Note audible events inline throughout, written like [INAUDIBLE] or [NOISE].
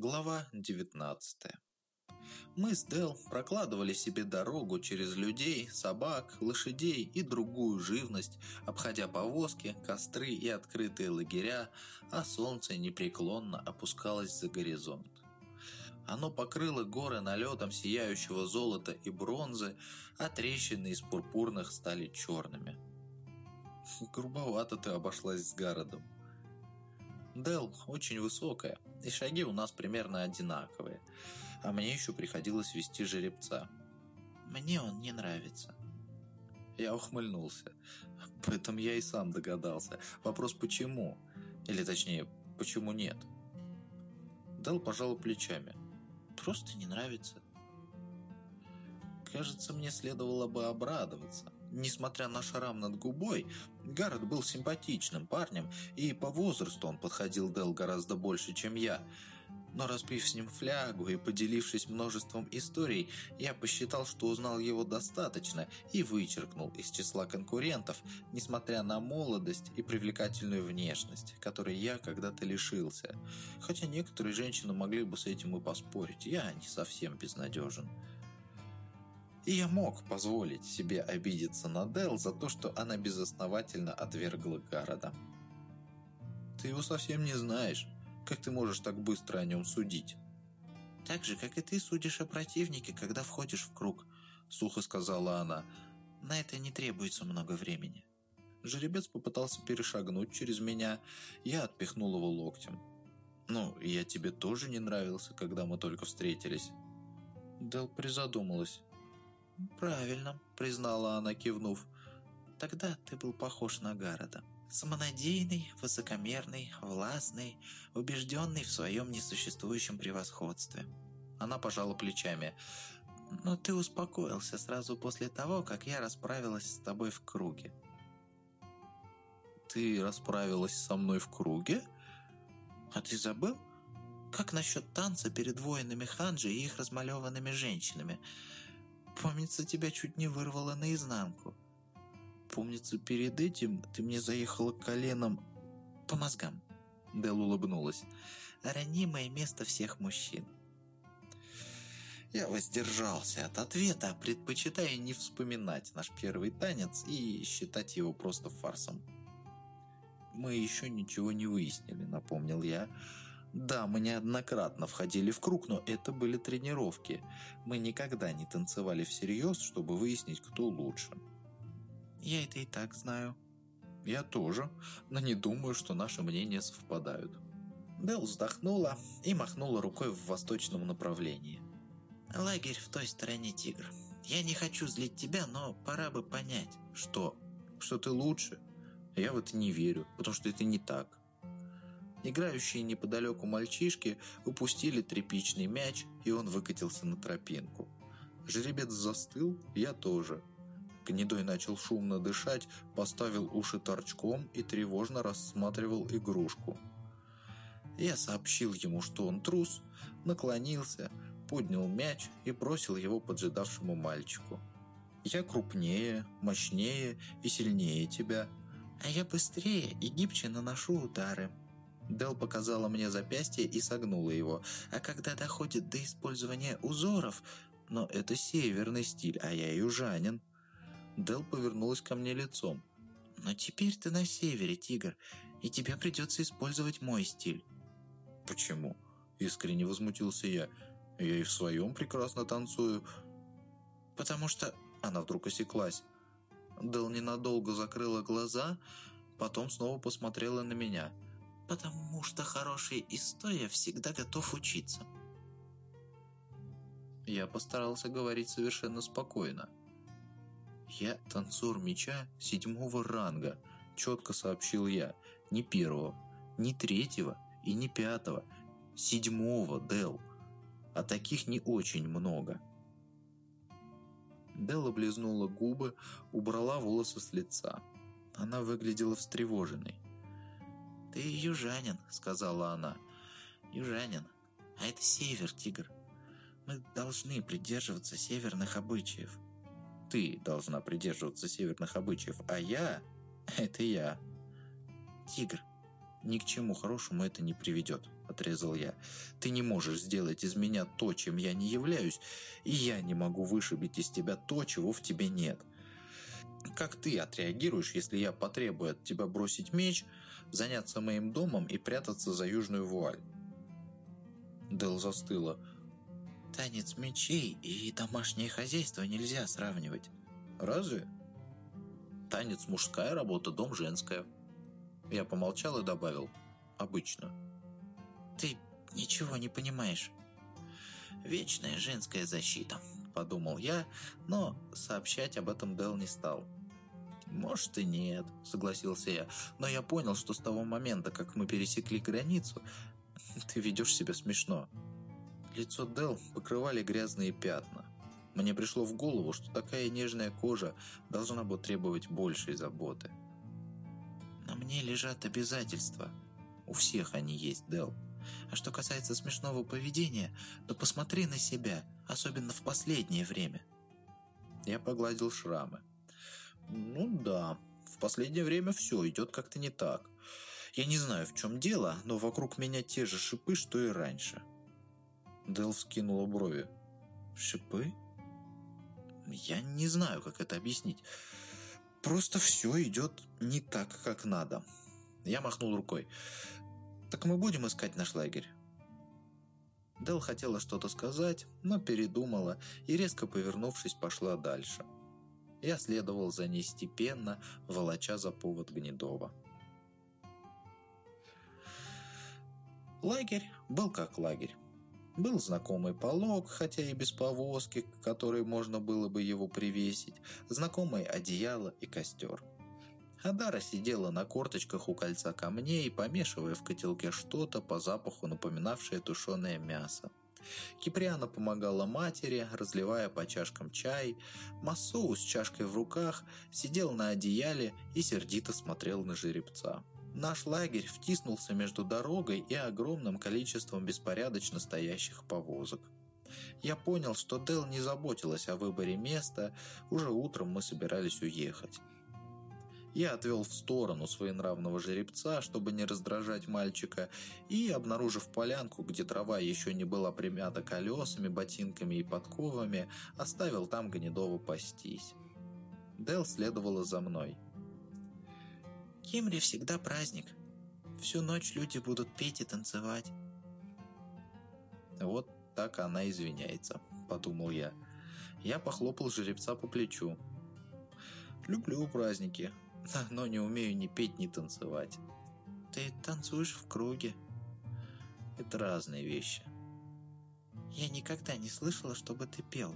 Глава 19 Мы с Дел прокладывали себе дорогу через людей, собак, лошадей и другую живность, обходя повозки, костры и открытые лагеря, а солнце непреклонно опускалось за горизонт. Оно покрыло горы налетом сияющего золота и бронзы, а трещины из пурпурных стали черными. Грубовато ты обошлась с городом. Дел очень высокая, и шаги у нас примерно одинаковые. А мне еще приходилось вести жеребца. Мне он не нравится. Я ухмыльнулся. Об этом я и сам догадался. Вопрос «почему?» Или точнее, «почему нет?» Дел пожал плечами. «Просто не нравится». Кажется, мне следовало бы обрадоваться. Несмотря на шрам над губой, Гаррет был симпатичным парнем, и по возрасту он подходил Дел гораздо больше, чем я. Но разбив с ним флягу и поделившись множеством историй, я посчитал, что узнал его достаточно и вычеркнул из числа конкурентов, несмотря на молодость и привлекательную внешность, которой я когда-то лишился. Хотя некоторые женщины могли бы с этим и поспорить, я не совсем безнадежен. И я мог позволить себе обидеться на Дел за то, что она безосновательно отвергла Гарода. «Ты его совсем не знаешь. Как ты можешь так быстро о нем судить?» «Так же, как и ты судишь о противнике, когда входишь в круг», — сухо сказала она. «На это не требуется много времени». Жеребец попытался перешагнуть через меня. Я отпихнул его локтем. «Ну, я тебе тоже не нравился, когда мы только встретились». Дел призадумалась. «Правильно», — признала она, кивнув. «Тогда ты был похож на Гарода. Самонадеянный, высокомерный, властный, убежденный в своем несуществующем превосходстве». Она пожала плечами. «Но ты успокоился сразу после того, как я расправилась с тобой в круге». «Ты расправилась со мной в круге? А ты забыл? Как насчет танца перед воинами Ханджи и их размалеванными женщинами?» Помнится, тебя чуть не вырвало наизнанку. Помнится, перед этим ты мне заехала коленом по мозгам. Дел улыбнулась. Ранимое место всех мужчин. Я воздержался от ответа, предпочитая не вспоминать наш первый танец и считать его просто фарсом. «Мы еще ничего не выяснили», — напомнил я. Да, мы неоднократно входили в круг, но это были тренировки. Мы никогда не танцевали всерьез, чтобы выяснить, кто лучше. Я это и так знаю. Я тоже, но не думаю, что наши мнения совпадают. Белл вздохнула и махнула рукой в восточном направлении. «Лагерь в той стороне, тигр. Я не хочу злить тебя, но пора бы понять, что... Что ты лучше? Я в это не верю, потому что это не так. Играющие неподалеку мальчишки упустили тряпичный мяч, и он выкатился на тропинку. Жеребец застыл, я тоже. Гнедой начал шумно дышать, поставил уши торчком и тревожно рассматривал игрушку. Я сообщил ему, что он трус, наклонился, поднял мяч и бросил его поджидавшему мальчику. «Я крупнее, мощнее и сильнее тебя, а я быстрее и гибче наношу удары», Дел показала мне запястье и согнула его. А когда доходит до использования узоров... Но это северный стиль, а я южанин. Дел повернулась ко мне лицом. «Но теперь ты на севере, тигр, и тебе придется использовать мой стиль». «Почему?» – искренне возмутился я. «Я и в своем прекрасно танцую». «Потому что...» – она вдруг осеклась. Дел ненадолго закрыла глаза, потом снова посмотрела на меня – потому что хороший история всегда готов учиться. Я постарался говорить совершенно спокойно. «Я танцор меча седьмого ранга», — четко сообщил я. «Не первого, не третьего и не пятого. Седьмого, Дел. А таких не очень много». Дел облизнула губы, убрала волосы с лица. Она выглядела встревоженной. «Ты южанин», — сказала она. «Южанин. А это север, тигр. Мы должны придерживаться северных обычаев». «Ты должна придерживаться северных обычаев, а я — это я». «Тигр, ни к чему хорошему это не приведет». — отрезал я. «Ты не можешь сделать из меня то, чем я не являюсь, и я не могу вышибить из тебя то, чего в тебе нет. Как ты отреагируешь, если я потребую от тебя бросить меч, заняться моим домом и прятаться за южную вуаль?» Дел застыла. «Танец мечей и домашнее хозяйство нельзя сравнивать». «Разве?» «Танец мужская работа, дом женская». Я помолчал и добавил. «Обычно». «Ты ничего не понимаешь». «Вечная женская защита», — подумал я, но сообщать об этом Дел не стал. «Может и нет», — согласился я, но я понял, что с того момента, как мы пересекли границу, [LAUGHS] ты ведешь себя смешно. Лицо Дел покрывали грязные пятна. Мне пришло в голову, что такая нежная кожа должна бы требовать большей заботы. На мне лежат обязательства. У всех они есть, Дел. А что касается смешного поведения, то посмотри на себя, особенно в последнее время. Я погладил шрамы. Ну да, в последнее время все идет как-то не так. Я не знаю, в чем дело, но вокруг меня те же шипы, что и раньше. Дел вскинула брови. Шипы? Я не знаю, как это объяснить. Просто все идет не так, как надо. Я махнул рукой. «Так мы будем искать наш лагерь?» Дел хотела что-то сказать, но передумала и, резко повернувшись, пошла дальше. Я следовал за ней степенно, волоча за повод Гнедова. Лагерь был как лагерь. Был знакомый полог, хотя и без повозки, к которой можно было бы его привесить, знакомое одеяло и костер. Адара сидела на корточках у кольца камней, помешивая в котелке что-то по запаху напоминавшее тушеное мясо. Киприана помогала матери, разливая по чашкам чай. Массоу с чашкой в руках сидел на одеяле и сердито смотрел на жеребца. Наш лагерь втиснулся между дорогой и огромным количеством беспорядочно стоящих повозок. Я понял, что Дел не заботилась о выборе места, уже утром мы собирались уехать. Я отвел в сторону своенравного жеребца, чтобы не раздражать мальчика, и, обнаружив полянку, где трава еще не была примята колесами, ботинками и подковами, оставил там Гнедова пастись. Дел следовала за мной. Кимри всегда праздник. Всю ночь люди будут петь и танцевать. Вот так она извиняется, подумал я. Я похлопал жеребца по плечу. Люблю праздники, но не умею ни петь, ни танцевать. Ты танцуешь в круге. Это разные вещи. Я никогда не слышала, чтобы ты пел.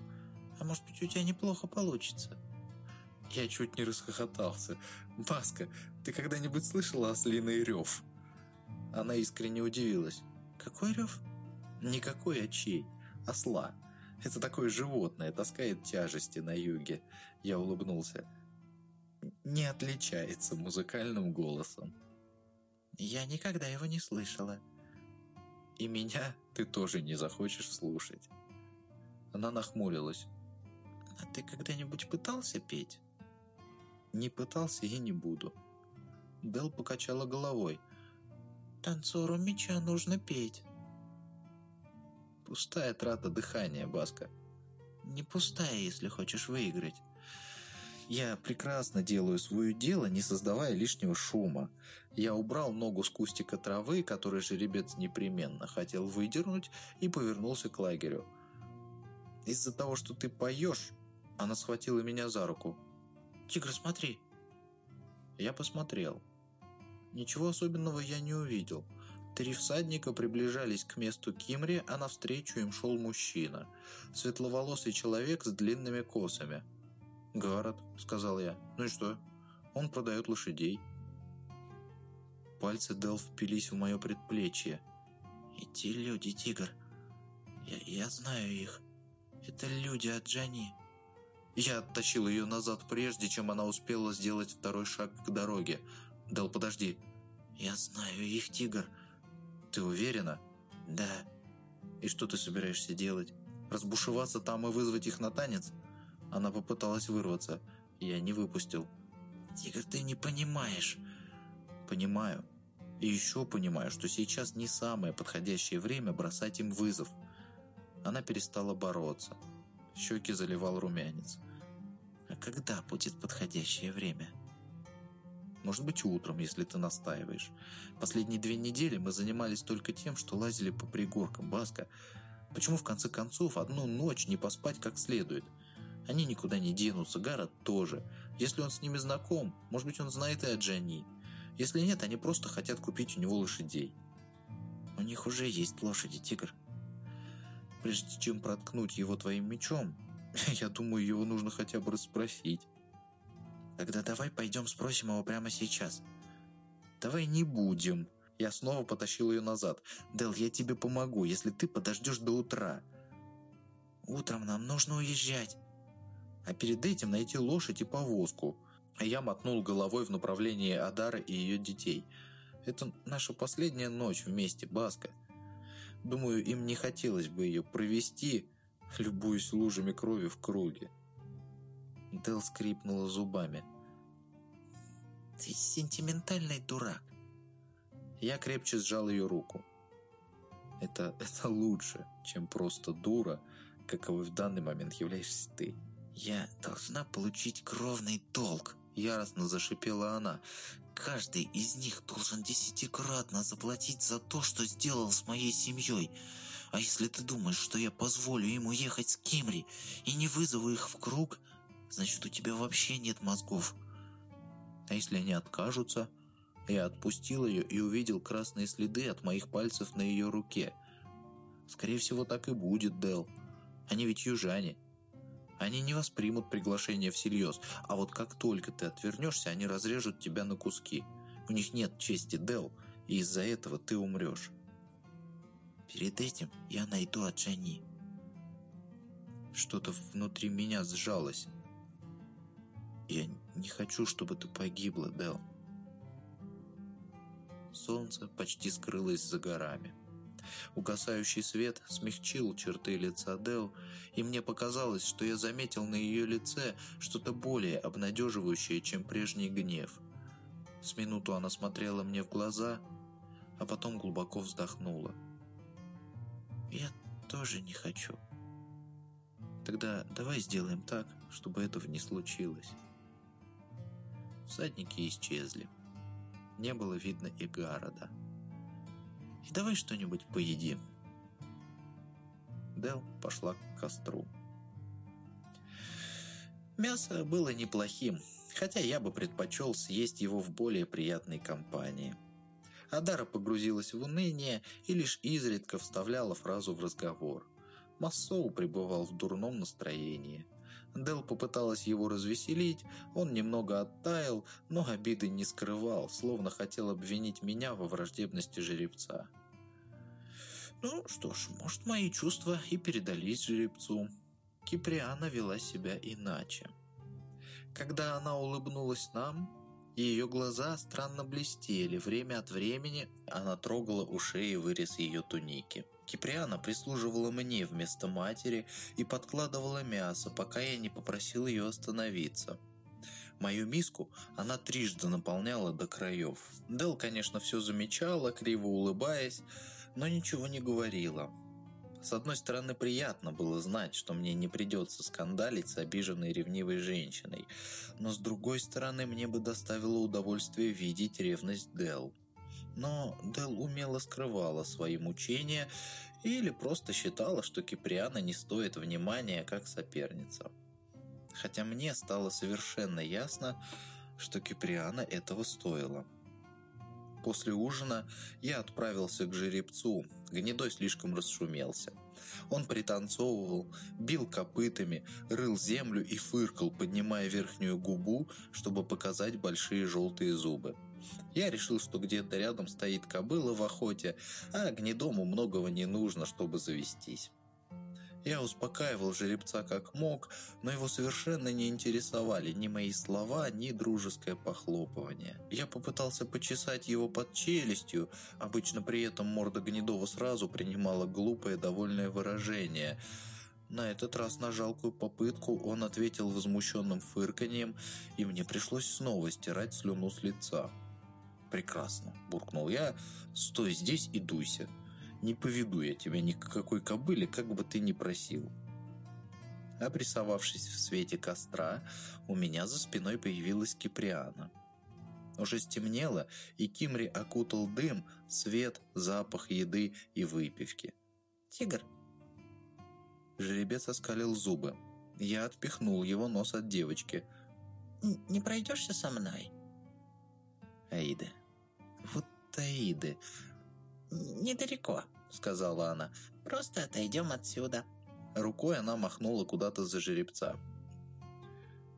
А может быть, у тебя неплохо получится. Я чуть не расхохотался. «Баска, ты когда-нибудь слышала ослиный рев?» Она искренне удивилась. «Какой рев?» «Никакой, а чей? Осла. Это такое животное, таскает тяжести на юге». Я улыбнулся. «Не отличается музыкальным голосом». «Я никогда его не слышала». «И меня ты тоже не захочешь слушать». Она нахмурилась. «А ты когда-нибудь пытался петь?» Не пытался и не буду. Дел покачала головой. Танцору меча нужно петь. Пустая трата дыхания, Баска. Не пустая, если хочешь выиграть. Я прекрасно делаю свое дело, не создавая лишнего шума. Я убрал ногу с кустика травы, который жеребец непременно хотел выдернуть, и повернулся к лагерю. «Из-за того, что ты поешь...» Она схватила меня за руку. «Тигр, смотри!» Я посмотрел. Ничего особенного я не увидел. Три всадника приближались к месту Кимри, а навстречу им шел мужчина. Светловолосый человек с длинными косами. «Гаррет», — сказал я. «Ну и что? Он продает лошадей». Пальцы Дел впились в мое предплечье. «Эти люди, Тигр. Я, я знаю их. Это люди от Джани». Я оттащил ее назад прежде, чем она успела сделать второй шаг к дороге. Дал, подожди. Я знаю их, тигр. Ты уверена? Да. И что ты собираешься делать? Разбушеваться там и вызвать их на танец? Она попыталась вырваться. Я не выпустил. Тигр, ты не понимаешь. Понимаю. И еще понимаю, что сейчас не самое подходящее время бросать им вызов. Она перестала бороться. Щеки заливал румянец. А когда будет подходящее время? Может быть, утром, если ты настаиваешь. Последние две недели мы занимались только тем, что лазили по пригоркам Баска. Почему, в конце концов, одну ночь не поспать как следует? Они никуда не денутся, Гаррет тоже. Если он с ними знаком, может быть, он знает и о Джанни. Если нет, они просто хотят купить у него лошадей. У них уже есть лошади, тигр. Прежде чем проткнуть его твоим мечом, [LAUGHS] я думаю, его нужно хотя бы расспросить. Тогда давай пойдем спросим его прямо сейчас. Давай не будем. Я снова потащил ее назад. Дел, я тебе помогу, если ты подождешь до утра. Утром нам нужно уезжать. А перед этим найти лошадь и повозку. Я мотнул головой в направлении Адара и ее детей. Это наша последняя ночь вместе, Баска. Думаю, им не хотелось бы ее провести, любуясь лужами крови в круге. Дел скрипнула зубами. «Ты сентиментальный дурак!» Я крепче сжал ее руку. Это, это лучше, чем просто дура, каковой в данный момент являешься ты. Я должна получить кровный долг, яростно зашипела она. Каждый из них должен десятикратно заплатить за то, что сделал с моей семьей. А если ты думаешь, что я позволю ему ехать с Кимри и не вызову их в круг, значит, у тебя вообще нет мозгов. А если они откажутся? Я отпустил ее и увидел красные следы от моих пальцев на ее руке. Скорее всего, так и будет, Дел. Они ведь южане. Они не воспримут приглашение всерьез, а вот как только ты отвернешься, они разрежут тебя на куски. У них нет чести, Дел, и из-за этого ты умрешь. Перед этим я найду Аджани. Что-то внутри меня сжалось. Я не хочу, чтобы ты погибла, Дел. Солнце почти скрылось за горами. Угасающий свет смягчил черты лица Дел, и мне показалось, что я заметил на ее лице что-то более обнадеживающее, чем прежний гнев. С минуту она смотрела мне в глаза, а потом глубоко вздохнула. «Я тоже не хочу. Тогда давай сделаем так, чтобы этого не случилось». Всадники исчезли. Не было видно и города. И давай что-нибудь поедим. Дел пошла к костру. Мясо было неплохим, хотя я бы предпочел съесть его в более приятной компании. Адара погрузилась в уныние и лишь изредка вставляла фразу в разговор. Массоу пребывал в дурном настроении. Дел попыталась его развеселить, он немного оттаял, но обиды не скрывал, словно хотел обвинить меня во враждебности жеребца. Ну что ж, может, мои чувства и передались жеребцу. Киприана вела себя иначе. Когда она улыбнулась нам, ее глаза странно блестели, время от времени она трогала у шеи вырез ее туники. Киприана прислуживала мне вместо матери и подкладывала мясо, пока я не попросил ее остановиться. Мою миску она трижды наполняла до краев. Дел, конечно, все замечала, криво улыбаясь, но ничего не говорила. С одной стороны, приятно было знать, что мне не придется скандалить с обиженной ревнивой женщиной, но с другой стороны, мне бы доставило удовольствие видеть ревность Дел. Но Дел умело скрывала свои мучения или просто считала, что Киприана не стоит внимания как соперница. Хотя мне стало совершенно ясно, что Киприана этого стоила. После ужина я отправился к жеребцу, гнедой слишком расшумелся. Он пританцовывал, бил копытами, рыл землю и фыркал, поднимая верхнюю губу, чтобы показать большие желтые зубы. Я решил, что где-то рядом стоит кобыла в охоте, а гнедому многого не нужно, чтобы завестись. Я успокаивал жеребца как мог, но его совершенно не интересовали ни мои слова, ни дружеское похлопывание. Я попытался почесать его под челюстью, обычно при этом морда Гнедова сразу принимала глупое довольное выражение. На этот раз на жалкую попытку он ответил возмущенным фырканьем, и мне пришлось снова стирать слюну с лица. «Прекрасно», — буркнул я. «Стой здесь и дуйся. Не поведу я тебя ни к какой кобыле, как бы ты ни просил». Обрисовавшись в свете костра, у меня за спиной появилась Киприана. Уже стемнело, и Кимри окутал дым, свет, запах еды и выпивки. «Тигр!» Жеребец оскалил зубы. Я отпихнул его нос от девочки. «Не пройдешься со мной?» Аида. Вот Аиды. «Недалеко», — сказала она. «Просто отойдем отсюда». Рукой она махнула куда-то за жеребца.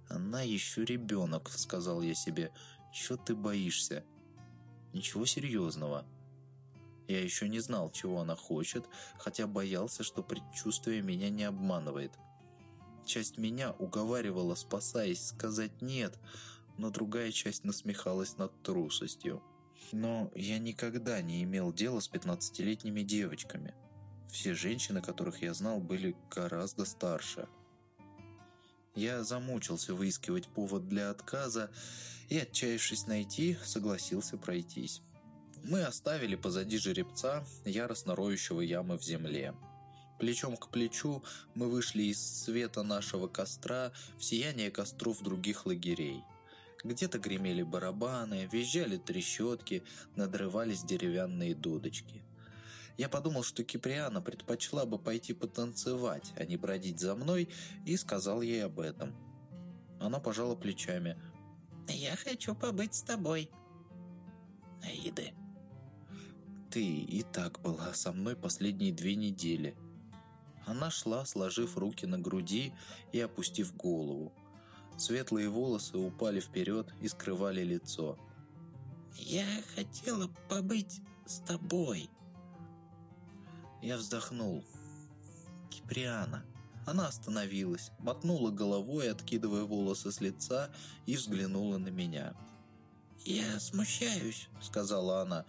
«Она еще ребенок», — сказал я себе. «Чего ты боишься?» «Ничего серьезного». Я еще не знал, чего она хочет, хотя боялся, что предчувствие меня не обманывает. Часть меня уговаривала, спасаясь, сказать «нет», но другая часть насмехалась над трусостью. Но я никогда не имел дела с пятнадцатилетними девочками. Все женщины, которых я знал, были гораздо старше. Я замучился выискивать повод для отказа и, отчаявшись найти, согласился пройтись. Мы оставили позади жеребца, яростно роющего ямы в земле. Плечом к плечу мы вышли из света нашего костра в сияние костров других лагерей. Где-то гремели барабаны, визжали трещотки, надрывались деревянные дудочки. Я подумал, что Киприана предпочла бы пойти потанцевать, а не бродить за мной, и сказал ей об этом. Она пожала плечами. «Я хочу побыть с тобой». «Аиды, ты и так была со мной последние две недели». Она шла, сложив руки на груди и опустив голову. Светлые волосы упали вперед и скрывали лицо. «Я хотела побыть с тобой», я вздохнул. Киприана. Она остановилась, мотнула головой, откидывая волосы с лица, и взглянула на меня. «Я смущаюсь», — сказала она.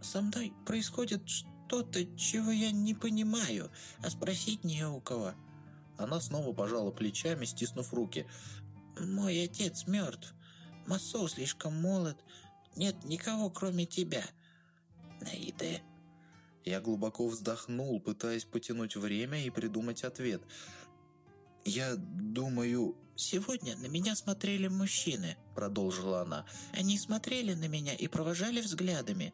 «Со мной происходит что-то, чего я не понимаю, а спросить не у кого». Она снова пожала плечами, стиснув руки. «Мой отец мертв. Массо слишком молод. Нет никого, кроме тебя. Наиде, я глубоко вздохнул, пытаясь потянуть время и придумать ответ. «Я думаю...» «Сегодня на меня смотрели мужчины», — продолжила она. «Они смотрели на меня и провожали взглядами.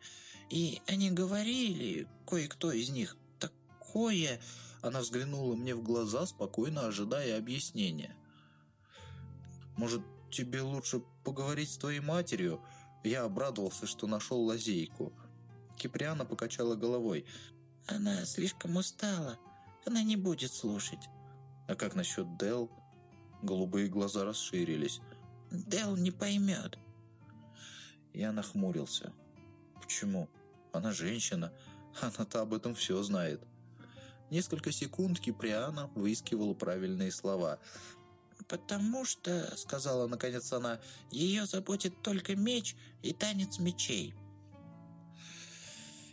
И они говорили, кое-кто из них, такое...» Она взглянула мне в глаза, спокойно ожидая объяснения. «Может, тебе лучше поговорить с твоей матерью?» Я обрадовался, что нашел лазейку. Киприана покачала головой. «Она слишком устала. Она не будет слушать». «А как насчет Дел?» Голубые глаза расширились. «Дел не поймет». Я нахмурился. «Почему? Она женщина. Она-то об этом все знает». Несколько секунд Киприана выискивала правильные слова. «Потому что, — сказала наконец она, — ее заботит только меч и танец мечей».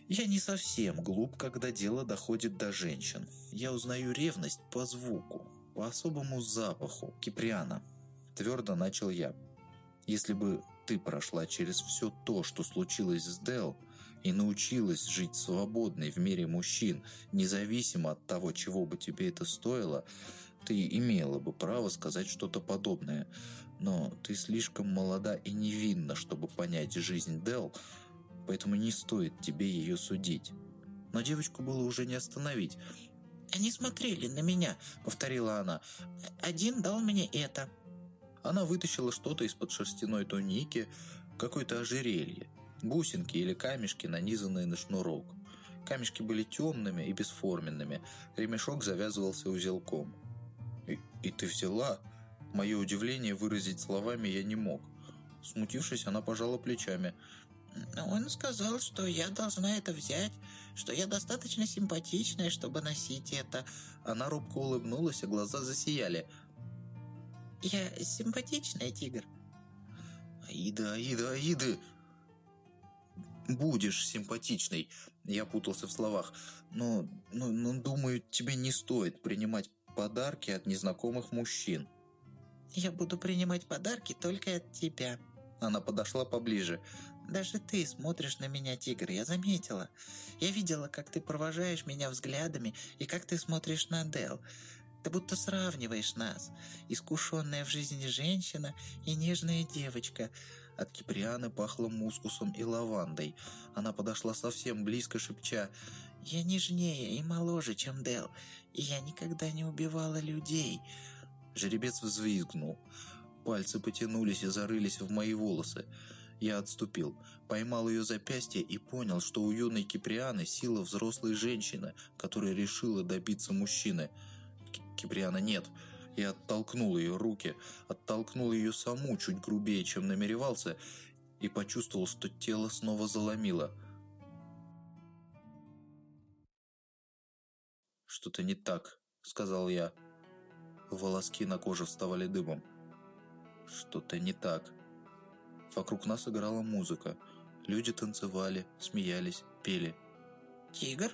Я не совсем глуп, когда дело доходит до женщин. Я узнаю ревность по звуку, по особому запаху Киприана. Твердо начал я. Если бы ты прошла через все то, что случилось с Дел, и научилась жить свободной в мире мужчин, независимо от того, чего бы тебе это стоило, ты имела бы право сказать что-то подобное. Но ты слишком молода и невинна, чтобы понять жизнь Дел, поэтому не стоит тебе ее судить. Но девочку было уже не остановить. «Они смотрели на меня», — повторила она. «Один дал мне это». Она вытащила что-то из-под шерстяной туники, какое-то ожерелье, бусинки или камешки, нанизанные на шнурок. Камешки были темными и бесформенными, ремешок завязывался узелком. «И, и ты взяла?» Мое удивление выразить словами я не мог. Смутившись, она пожала плечами. Он сказал, что я должна это взять, что я достаточно симпатичная, чтобы носить это. Она робко улыбнулась, и глаза засияли. Я симпатичная, тигр? Аида, Аида, Аида! Будешь симпатичной, я путался в словах. Но, но, но, думаю, тебе не стоит принимать подарки от незнакомых мужчин. Я буду принимать подарки только от тебя. Она подошла поближе. Даже ты смотришь на меня, тигр, я заметила. Я видела, как ты провожаешь меня взглядами и как ты смотришь на Дел. Ты будто сравниваешь нас. Искушенная в жизни женщина и нежная девочка. От Киприаны пахло мускусом и лавандой. Она подошла совсем близко, шепча «Я нежнее и моложе, чем Дел, и я никогда не убивала людей». Жеребец взвизгнул. Пальцы потянулись и зарылись в мои волосы. Я отступил, поймал ее запястье и понял, что у юной Киприаны сила взрослой женщины, которая решила добиться мужчины. Киприана нет. Я оттолкнул ее руки, оттолкнул ее саму чуть грубее, чем намеревался, и почувствовал, что тело снова заломило. «Что-то не так», — сказал я. Волоски на коже вставали дымом. «Что-то не так». Вокруг нас играла музыка. Люди танцевали, смеялись, пели. «Тигр?»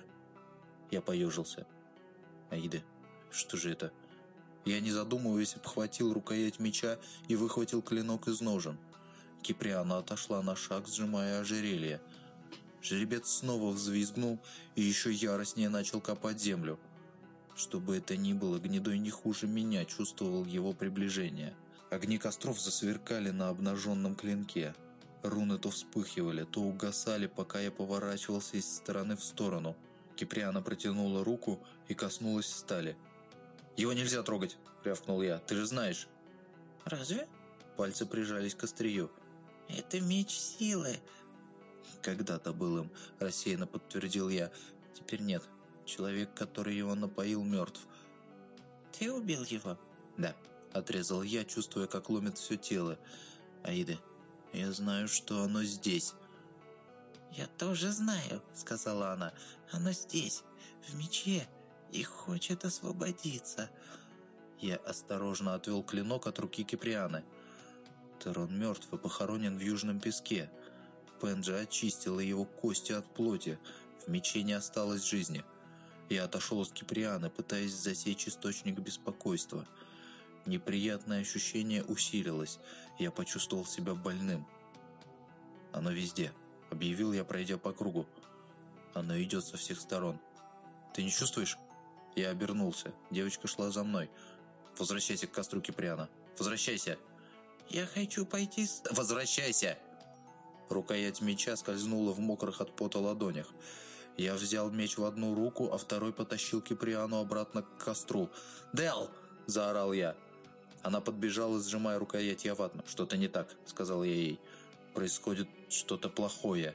Я поежился. «Аида, что же это?» Я, не задумываясь, обхватил рукоять меча и выхватил клинок из ножен. Киприана отошла на шаг, сжимая ожерелье. Жеребец снова взвизгнул и еще яростнее начал копать землю. Что бы это ни было, гнедой не хуже меня чувствовал его приближение. Огни костров засверкали на обнаженном клинке. Руны то вспыхивали, то угасали, пока я поворачивался из стороны в сторону. Киприана протянула руку и коснулась стали. «Его нельзя трогать!» – рявкнул я. «Ты же знаешь!» «Разве?» Пальцы прижались к острию. «Это меч силы!» «Когда-то был им», – рассеянно подтвердил я. «Теперь нет. Человек, который его напоил, мертв». «Ты убил его?» «Да». Отрезал я, чувствуя, как ломит все тело. «Аида, я знаю, что оно здесь». «Я тоже знаю», — сказала она. «Оно здесь, в мече, и хочет освободиться». Я осторожно отвел клинок от руки Киприаны. Терон мертв и похоронен в южном песке. Пенджи очистила его кости от плоти. В мече не осталось жизни. Я отошел от Киприаны, пытаясь засечь источник беспокойства — Неприятное ощущение усилилось. Я почувствовал себя больным. «Оно везде», — объявил я, пройдя по кругу. «Оно идет со всех сторон». «Ты не чувствуешь?» Я обернулся. Девочка шла за мной. «Возвращайся к костру Киприана. Возвращайся!» «Я хочу пойти с...» «Возвращайся!» Рукоять меча скользнула в мокрых от пота ладонях. Я взял меч в одну руку, а второй потащил Киприану обратно к костру. «Дел!» – заорал я. Она подбежала, сжимая рукоять я ватно. «Что-то не так», — сказал я ей. «Происходит что-то плохое».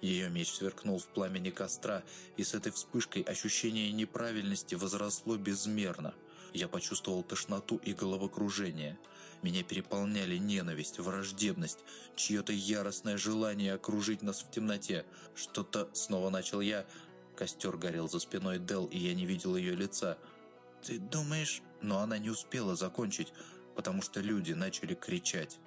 Ее меч сверкнул в пламени костра, и с этой вспышкой ощущение неправильности возросло безмерно. Я почувствовал тошноту и головокружение. Меня переполняли ненависть, враждебность, чье-то яростное желание окружить нас в темноте. Что-то снова начал я. Костер горел за спиной Дел, и я не видел ее лица. «Ты думаешь...» Но она не успела закончить, потому что люди начали кричать.